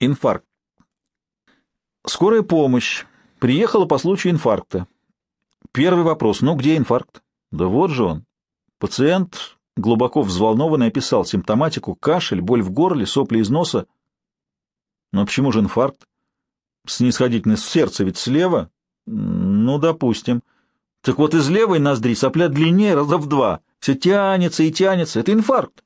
Инфаркт. Скорая помощь. Приехала по случаю инфаркта. Первый вопрос. Ну, где инфаркт? Да вот же он. Пациент, глубоко взволнованный, описал симптоматику. Кашель, боль в горле, сопли из носа. Но почему же инфаркт? Снисходительность сердца ведь слева? Ну, допустим. Так вот из левой ноздри сопля длиннее раза в два. Все тянется и тянется. Это инфаркт.